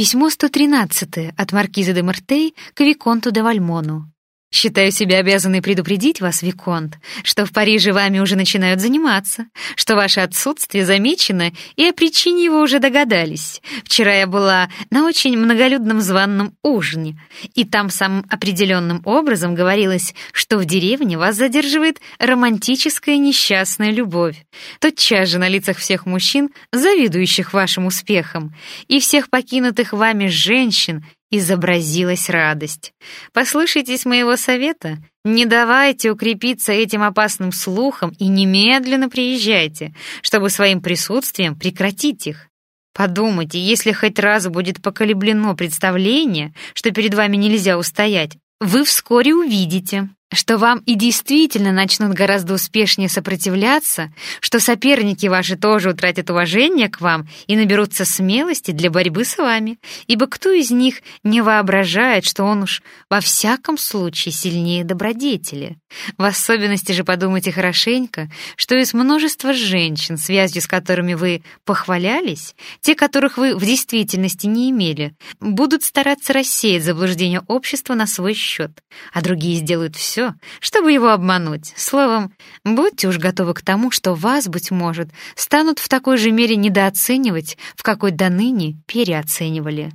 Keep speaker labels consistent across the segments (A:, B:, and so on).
A: Письмо 113 от маркиза де Мартей к Виконту де Вальмону. Считаю себя обязанной предупредить вас, Виконт, что в Париже вами уже начинают заниматься, что ваше отсутствие замечено, и о причине его уже догадались. Вчера я была на очень многолюдном званном ужине, и там самым определенным образом говорилось, что в деревне вас задерживает романтическая несчастная любовь. Тотчас же на лицах всех мужчин, завидующих вашим успехам, и всех покинутых вами женщин, изобразилась радость. Послушайтесь моего совета, не давайте укрепиться этим опасным слухом и немедленно приезжайте, чтобы своим присутствием прекратить их. Подумайте, если хоть раз будет поколеблено представление, что перед вами нельзя устоять, вы вскоре увидите, что вам и действительно начнут гораздо успешнее сопротивляться, что соперники ваши тоже утратят уважение к вам и наберутся смелости для борьбы с вами, ибо кто из них не воображает, что он уж во всяком случае сильнее добродетели? В особенности же подумайте хорошенько, что из множества женщин, связью с которыми вы похвалялись, те, которых вы в действительности не имели, будут стараться рассеять заблуждение общества на свой счет, а другие сделают все, чтобы его обмануть. Словом, будьте уж готовы к тому, что вас, быть может, станут в такой же мере недооценивать, в какой до ныне переоценивали.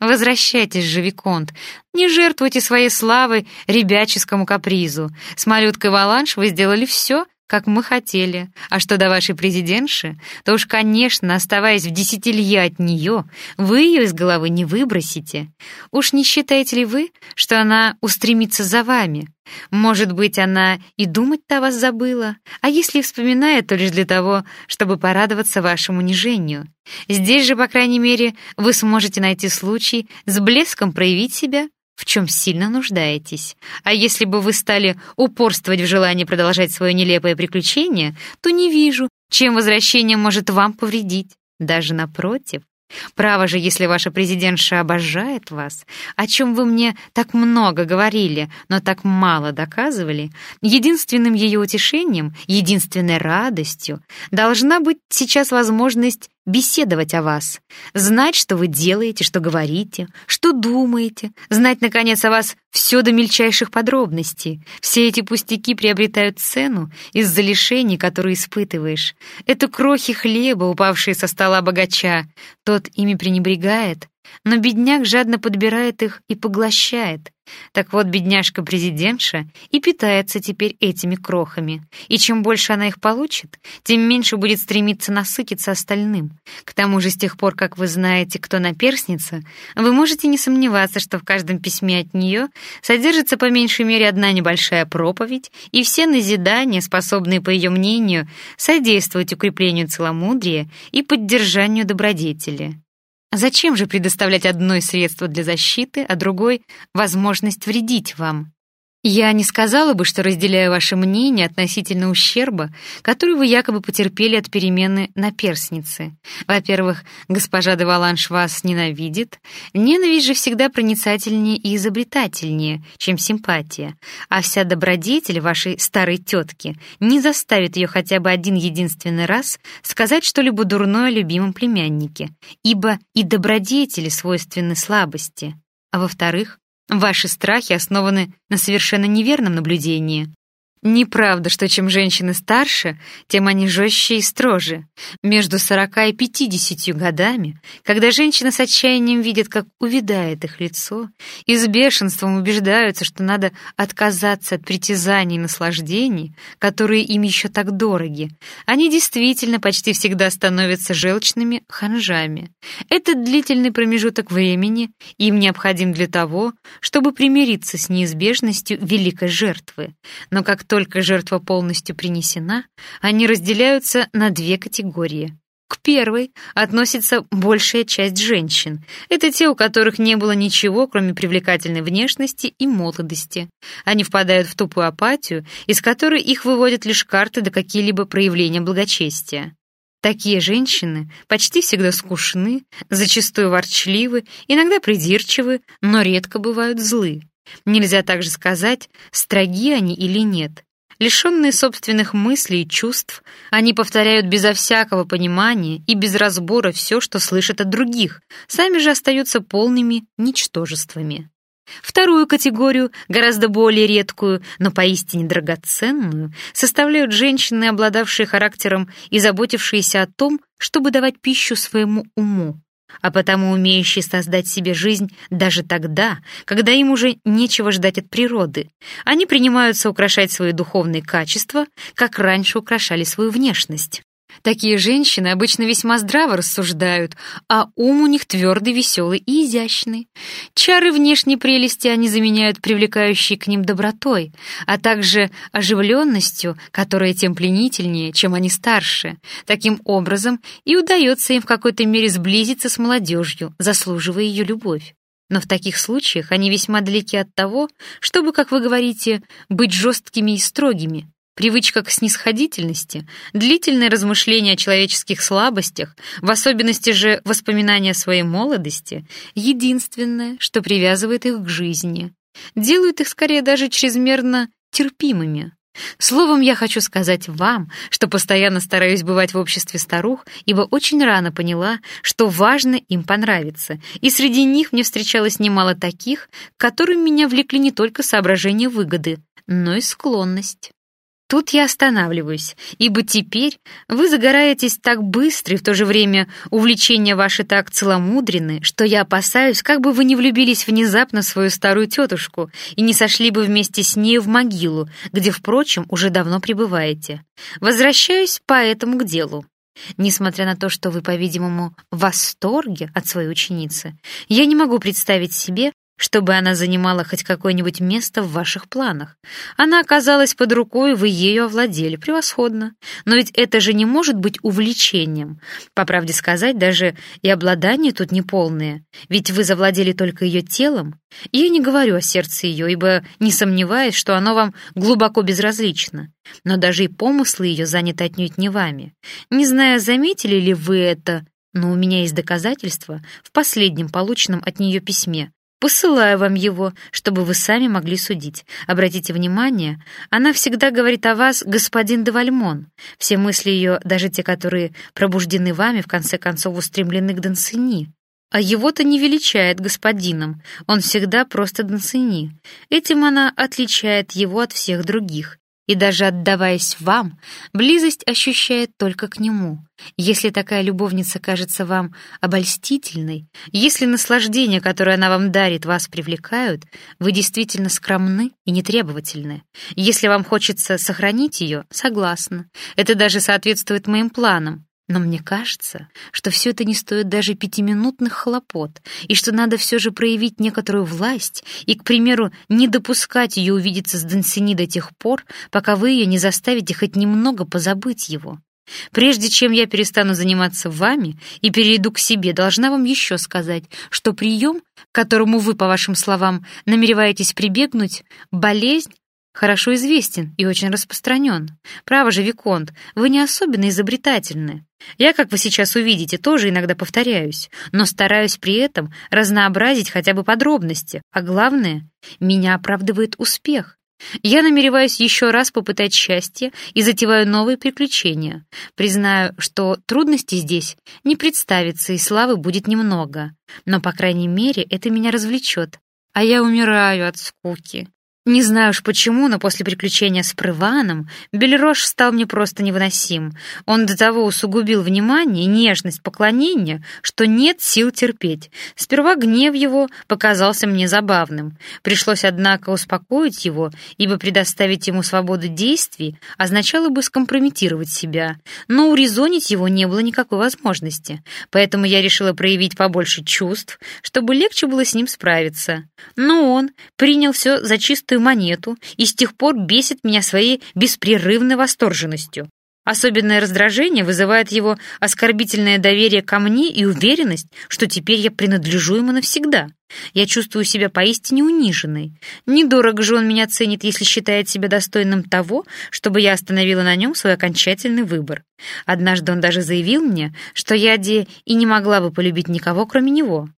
A: Возвращайтесь же, Виконт, не жертвуйте своей славой ребяческому капризу. С малюткой Валанш вы сделали все, как мы хотели. А что до вашей президентши, то уж, конечно, оставаясь в десятилье от нее, вы ее из головы не выбросите. Уж не считаете ли вы, что она устремится за вами? Может быть, она и думать-то о вас забыла, а если вспоминает, то лишь для того, чтобы порадоваться вашему унижению. Здесь же, по крайней мере, вы сможете найти случай с блеском проявить себя в чем сильно нуждаетесь. А если бы вы стали упорствовать в желании продолжать свое нелепое приключение, то не вижу, чем возвращение может вам повредить. Даже напротив. Право же, если ваша президентша обожает вас, о чем вы мне так много говорили, но так мало доказывали, единственным ее утешением, единственной радостью должна быть сейчас возможность беседовать о вас, знать, что вы делаете, что говорите, что думаете, знать, наконец, о вас все до мельчайших подробностей. Все эти пустяки приобретают цену из-за лишений, которые испытываешь. Это крохи хлеба, упавшие со стола богача. Тот ими пренебрегает, но бедняк жадно подбирает их и поглощает. Так вот, бедняжка-президентша и питается теперь этими крохами. И чем больше она их получит, тем меньше будет стремиться насытиться остальным. К тому же, с тех пор, как вы знаете, кто наперсница, вы можете не сомневаться, что в каждом письме от нее содержится по меньшей мере одна небольшая проповедь, и все назидания, способные, по ее мнению, содействовать укреплению целомудрия и поддержанию добродетели. Зачем же предоставлять одно средство для защиты, а другой — возможность вредить вам? Я не сказала бы, что разделяю ваше мнение относительно ущерба, который вы якобы потерпели от перемены на перстнице. Во-первых, госпожа де Валанш вас ненавидит. Ненависть же всегда проницательнее и изобретательнее, чем симпатия. А вся добродетель вашей старой тетки не заставит ее хотя бы один единственный раз сказать что-либо дурное о любимом племяннике, ибо и добродетели свойственны слабости. А во-вторых, Ваши страхи основаны на совершенно неверном наблюдении. Неправда, что чем женщины старше, тем они жестче и строже. Между 40 и 50 годами, когда женщины с отчаянием видят, как увядает их лицо, и с бешенством убеждаются, что надо отказаться от притязаний и наслаждений, которые им еще так дороги, они действительно почти всегда становятся желчными ханжами. Этот длительный промежуток времени им необходим для того, чтобы примириться с неизбежностью великой жертвы. Но как только жертва полностью принесена, они разделяются на две категории. К первой относится большая часть женщин. Это те, у которых не было ничего, кроме привлекательной внешности и молодости. Они впадают в тупую апатию, из которой их выводят лишь карты да какие-либо проявления благочестия. Такие женщины почти всегда скучны, зачастую ворчливы, иногда придирчивы, но редко бывают злы. Нельзя также сказать, строги они или нет. Лишенные собственных мыслей и чувств, они повторяют безо всякого понимания и без разбора все, что слышат от других, сами же остаются полными ничтожествами. Вторую категорию, гораздо более редкую, но поистине драгоценную, составляют женщины, обладавшие характером и заботившиеся о том, чтобы давать пищу своему уму, а потому умеющие создать себе жизнь даже тогда, когда им уже нечего ждать от природы. Они принимаются украшать свои духовные качества, как раньше украшали свою внешность. Такие женщины обычно весьма здраво рассуждают, а ум у них твердый, веселый и изящный. Чары внешней прелести они заменяют привлекающей к ним добротой, а также оживленностью, которая тем пленительнее, чем они старше. Таким образом и удается им в какой-то мере сблизиться с молодежью, заслуживая ее любовь. Но в таких случаях они весьма далеки от того, чтобы, как вы говорите, быть жесткими и строгими, Привычка к снисходительности, длительное размышление о человеческих слабостях, в особенности же воспоминания о своей молодости, единственное, что привязывает их к жизни, делают их скорее даже чрезмерно терпимыми. Словом, я хочу сказать вам, что постоянно стараюсь бывать в обществе старух, ибо очень рано поняла, что важно им понравиться, и среди них мне встречалось немало таких, к которым меня влекли не только соображения выгоды, но и склонность. Тут я останавливаюсь, ибо теперь вы загораетесь так быстро, и в то же время увлечения ваши так целомудрены, что я опасаюсь, как бы вы не влюбились внезапно в свою старую тетушку и не сошли бы вместе с ней в могилу, где, впрочем, уже давно пребываете. Возвращаюсь поэтому к делу. Несмотря на то, что вы, по-видимому, в восторге от своей ученицы, я не могу представить себе, чтобы она занимала хоть какое-нибудь место в ваших планах. Она оказалась под рукой, вы ею овладели. Превосходно. Но ведь это же не может быть увлечением. По правде сказать, даже и обладание тут неполное. Ведь вы завладели только ее телом. Я не говорю о сердце ее, ибо не сомневаюсь, что оно вам глубоко безразлично. Но даже и помыслы ее заняты отнюдь не вами. Не знаю, заметили ли вы это, но у меня есть доказательства в последнем полученном от нее письме, Посылаю вам его, чтобы вы сами могли судить. Обратите внимание, она всегда говорит о вас господин де Вальмон. Все мысли ее, даже те, которые пробуждены вами, в конце концов устремлены к Дансини. А его-то не величает господином, он всегда просто Дансини. Этим она отличает его от всех других и даже отдаваясь вам, близость ощущает только к нему. Если такая любовница кажется вам обольстительной, если наслаждения, которое она вам дарит, вас привлекают, вы действительно скромны и нетребовательны. Если вам хочется сохранить ее, согласна. Это даже соответствует моим планам. Но мне кажется, что все это не стоит даже пятиминутных хлопот, и что надо все же проявить некоторую власть и, к примеру, не допускать ее увидеться с Дансини до тех пор, пока вы ее не заставите хоть немного позабыть его. Прежде чем я перестану заниматься вами и перейду к себе, должна вам еще сказать, что прием, к которому вы, по вашим словам, намереваетесь прибегнуть, болезнь, хорошо известен и очень распространен. Право же, Виконт, вы не особенно изобретательны. Я, как вы сейчас увидите, тоже иногда повторяюсь, но стараюсь при этом разнообразить хотя бы подробности, а главное, меня оправдывает успех. Я намереваюсь еще раз попытать счастье и затеваю новые приключения. Признаю, что трудностей здесь не представится и славы будет немного, но, по крайней мере, это меня развлечет. А я умираю от скуки. Не знаю уж почему, но после приключения с Прываном Бельрош стал мне просто невыносим. Он до того усугубил внимание, нежность, поклонение, что нет сил терпеть. Сперва гнев его показался мне забавным. Пришлось, однако, успокоить его, ибо предоставить ему свободу действий означало бы скомпрометировать себя. Но урезонить его не было никакой возможности. Поэтому я решила проявить побольше чувств, чтобы легче было с ним справиться. Но он принял все за чистую золотую монету и с тех пор бесит меня своей беспрерывной восторженностью. Особенное раздражение вызывает его оскорбительное доверие ко мне и уверенность, что теперь я принадлежу ему навсегда. Я чувствую себя поистине униженной. Недорого же он меня ценит, если считает себя достойным того, чтобы я остановила на нем свой окончательный выбор. Однажды он даже заявил мне, что я де и не могла бы полюбить никого, кроме него.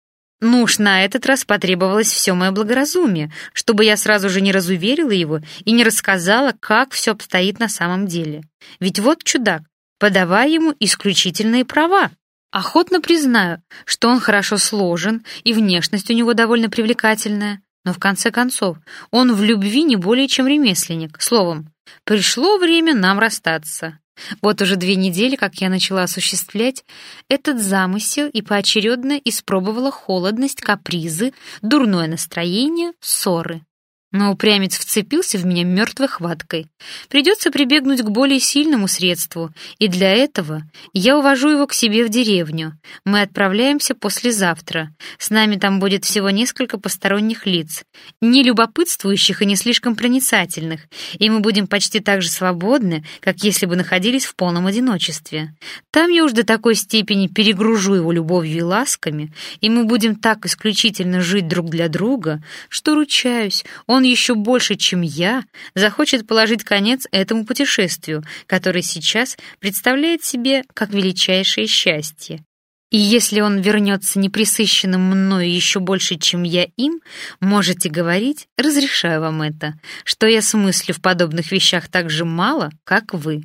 A: Ну уж на этот раз потребовалось все мое благоразумие, чтобы я сразу же не разуверила его и не рассказала, как все обстоит на самом деле. Ведь вот чудак, подавай ему исключительные права. Охотно признаю, что он хорошо сложен, и внешность у него довольно привлекательная, но в конце концов он в любви не более чем ремесленник. Словом, пришло время нам расстаться. Вот уже две недели, как я начала осуществлять этот замысел и поочередно испробовала холодность, капризы, дурное настроение, ссоры. Но упрямец вцепился в меня мертвой хваткой. Придется прибегнуть к более сильному средству, и для этого я увожу его к себе в деревню. Мы отправляемся послезавтра. С нами там будет всего несколько посторонних лиц, не любопытствующих и не слишком проницательных, и мы будем почти так же свободны, как если бы находились в полном одиночестве. Там я уж до такой степени перегружу его любовью и ласками, и мы будем так исключительно жить друг для друга, что, ручаюсь, он он еще больше, чем я, захочет положить конец этому путешествию, которое сейчас представляет себе как величайшее счастье. И если он вернется неприсыщенным мною еще больше, чем я им, можете говорить, разрешаю вам это, что я смыслю в подобных вещах так же мало, как вы.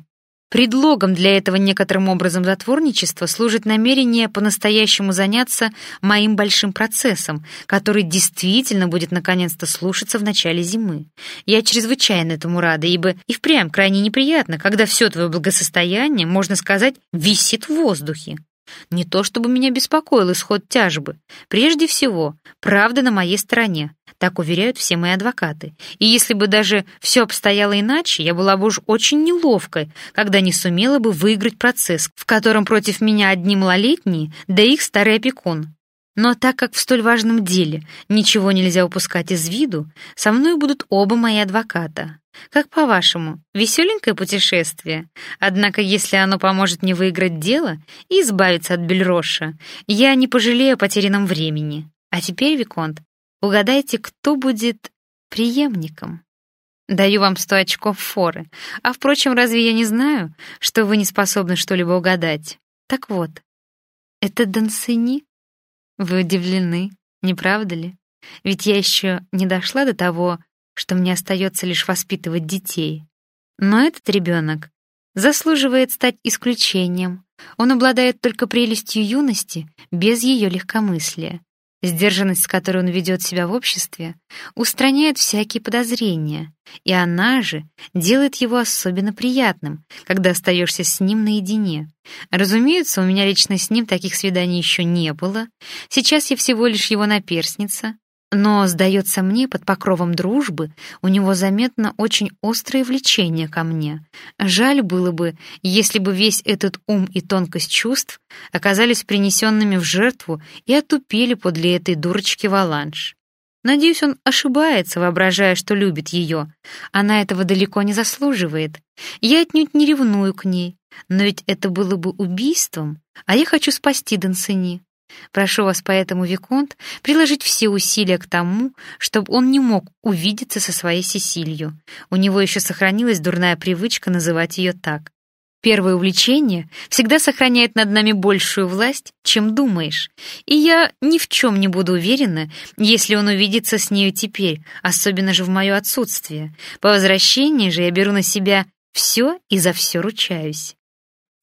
A: Предлогом для этого некоторым образом затворничества служит намерение по-настоящему заняться моим большим процессом, который действительно будет наконец-то слушаться в начале зимы. Я чрезвычайно этому рада, ибо и впрямь крайне неприятно, когда все твое благосостояние, можно сказать, висит в воздухе. Не то чтобы меня беспокоил исход тяжбы. Прежде всего, правда на моей стороне, так уверяют все мои адвокаты. И если бы даже все обстояло иначе, я была бы уж очень неловкой, когда не сумела бы выиграть процесс, в котором против меня одни малолетние, да их старый опекун. Но так как в столь важном деле ничего нельзя упускать из виду, со мной будут оба мои адвоката. Как по-вашему, веселенькое путешествие? Однако, если оно поможет мне выиграть дело и избавиться от Бельроша, я не пожалею о потерянном времени. А теперь, Виконт, угадайте, кто будет преемником. Даю вам сто очков форы. А, впрочем, разве я не знаю, что вы не способны что-либо угадать? Так вот, это Дансини? Вы удивлены, не правда ли? Ведь я еще не дошла до того, что мне остается лишь воспитывать детей. Но этот ребенок заслуживает стать исключением. Он обладает только прелестью юности, без ее легкомыслия. Сдержанность, с которой он ведет себя в обществе, устраняет всякие подозрения, и она же делает его особенно приятным, когда остаешься с ним наедине. Разумеется, у меня лично с ним таких свиданий еще не было. Сейчас я всего лишь его наперсница, но, сдается мне, под покровом дружбы у него заметно очень острое влечение ко мне. Жаль было бы, если бы весь этот ум и тонкость чувств оказались принесенными в жертву и отупели подле этой дурочки Валанш. Надеюсь, он ошибается, воображая, что любит ее. Она этого далеко не заслуживает. Я отнюдь не ревную к ней. Но ведь это было бы убийством, а я хочу спасти Дансини. Прошу вас поэтому, Виконт, приложить все усилия к тому, чтобы он не мог увидеться со своей Сесилью. У него еще сохранилась дурная привычка называть ее так. Первое увлечение всегда сохраняет над нами большую власть, чем думаешь. И я ни в чем не буду уверена, если он увидится с нею теперь, особенно же в мое отсутствие. По возвращении же я беру на себя все и за все ручаюсь.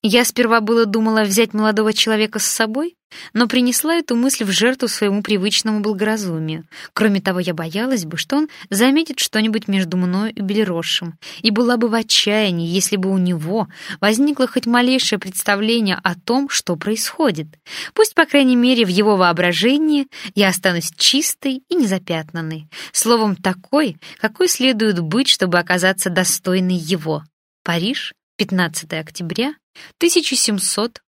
A: Я сперва было думала взять молодого человека с собой, но принесла эту мысль в жертву своему привычному благоразумию. Кроме того, я боялась бы, что он заметит что-нибудь между мною и Белерошем, и была бы в отчаянии, если бы у него возникло хоть малейшее представление о том, что происходит. Пусть, по крайней мере, в его воображении я останусь чистой и незапятнанной, словом, такой, какой следует быть, чтобы оказаться достойной его. Париж, 15 октября 1700